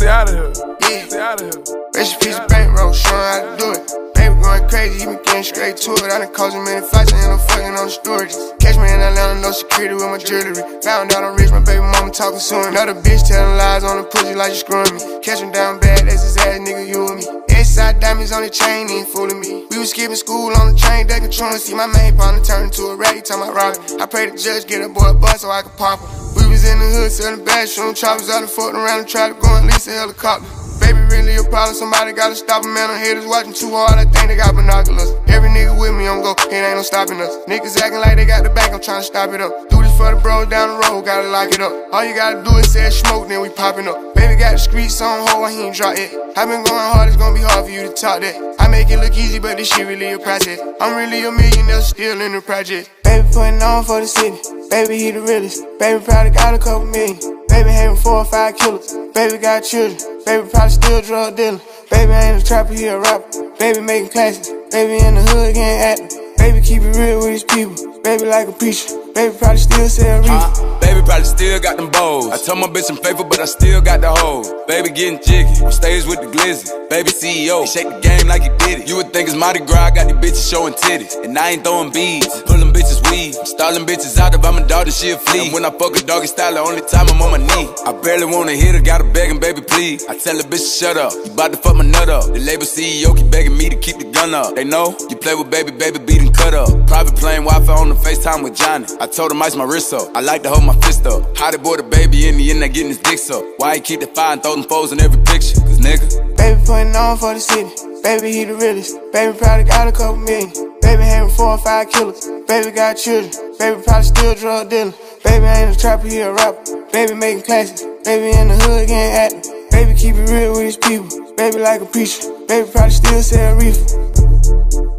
Stay out of here. Yeah. Stay out of here. In peace, bankroll, showing how to do it. Baby going crazy, he been getting straight to it. I done caused him many fights, I end up fucking on the storage. Catch me in Atlanta, no security with my jewelry. Found out I'm rich, my baby mama talking soon. Another bitch telling lies on the pussy like you screwing me. Catch him down bad, that's his ass, nigga, you and me. Side diamonds on the chain, ain't fooling me. We was skipping school on the train, they controlling. See my main partner turn into a rag, time I rob it. I pray the judge get a boy a bus so I can pop him. Was in the hood selling bad, shooting choppers out and fucking around and try to go and lease a helicopter. Baby, really a problem, somebody gotta stop him, man. I'm haters watching too hard, I think they got binoculars. Every nigga with me on go, it ain't no stopping us. Niggas acting like they got the back, I'm trying to stop it up. Do this for the bros down the road, gotta lock it up. All you gotta do is say smoke, then we popping up. Baby got the streets on hold, he ain't drop it. I been going hard, it's gonna be hard for you to talk that. I make it look easy, but this shit really a process. I'm really a millionaire, still in the project. Baby putting on for the city. Baby, he the realest. Baby probably got a couple million. Baby having four or five killers. Baby got children. Baby probably still drug dealer. Baby ain't a trapper, he a rapper. Baby making classics. Baby in the hood getting active. Baby keep it real with his people. Baby like a preacher. Baby probably still sell reefer. Uh, baby probably still got them bows. I told my bitch I'm faithful, but I still got the hoes. Baby getting jiggy. On stage with the glizzy. Baby CEO. He shake the game like he did it. You would think it's Mardi Gras. I got these bitches showing titties. And I ain't throwing beads. Pulling bitches weed. I'm stalling bitches out if I'm a daughter, she a flea. And when I fuck a doggy style, the only time I'm on my knee. I barely wanna hit her, gotta begging, baby, please. I tell the bitch shut up. You bout to fuck my nut up. The label CEO keep begging me to keep the gun up. They know you play with baby, baby, beat cut up. Private plane Wi-Fi on the FaceTime with Johnny. I told him ice my wrist up. I like to hold my fist up. How they boy the baby in the end, they getting his dicks up. Why he keep the fire and throw them foes in every picture? Cause nigga. Baby putting on for the city. Baby, he the realest. Baby probably got a couple million. Baby having four or five killers. Baby got children. Baby probably still drug dealer. Baby ain't a trapper, he a rapper. Baby making classics. Baby in the hood getting active. Baby keep it real with his people. Baby like a preacher. Baby probably still sell reefer.